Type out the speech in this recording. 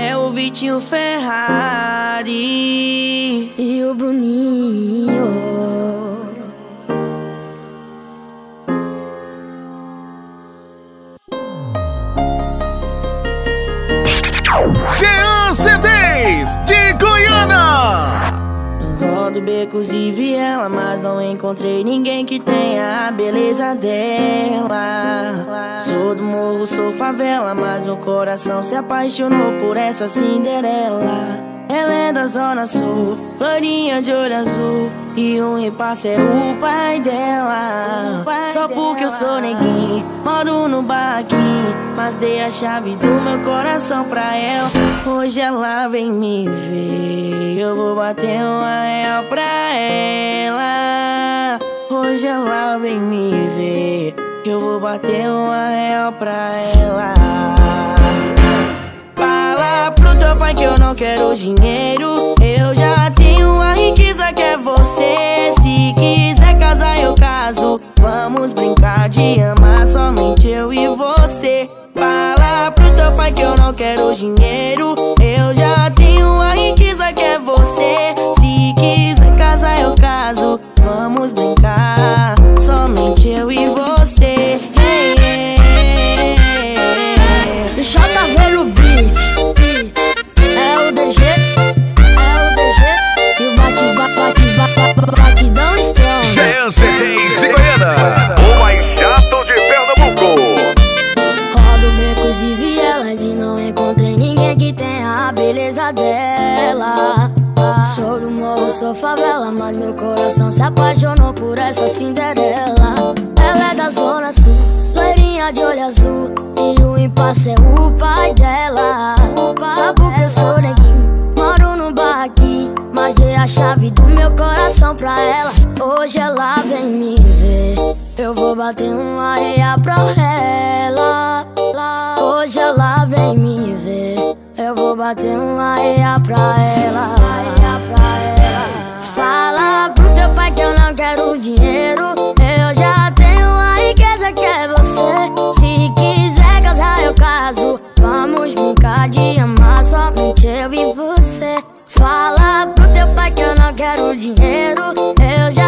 É o Vitinho Ferrari e o Bruninho. Rodo becos e viela, mas não encontrei ninguém que tenha a beleza dela. Sou do morro, sou favela, mas meu coração se apaixonou por essa Cinderela. Ela é da zona sul, loirinha de olho azul E o impasse é o pai dela Só porque eu sou neguinho, moro no barraquinho Mas dei a chave do meu coração pra ela. Hoje ela vem me ver. Eu vou bater uma real pra ela. Hoje ela vem me ver. Eu vou bater uma real pra ela. Teu pai que eu não quero dinheiro. Eu já tenho a riqueza que é você você. Fala pro teu pai que eu não quero dinheiro. Eu beleza dela. Sou do morro, sou favela, mas meu coração se apaixonou por essa Cinderela. Ela é da zona sul, loirinha de olho azul e o impasse é o pai dela. Só porque eu sou neguinho, moro no barraquinho, mas dei a chave do meu coração pra ela. Hoje ela vem me ver Eu vou bater uma areia pra ela Hoje ela vem me ver bati um aia pra ela. Fala pro teu pai que eu não quero dinheiro. Eu já tenho a riqueza que é você. Se quiser casar eu caso. Vamos brincar de amar somente eu e você. Fala pro teu pai que eu não quero dinheiro. Eu já